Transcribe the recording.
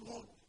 stronghold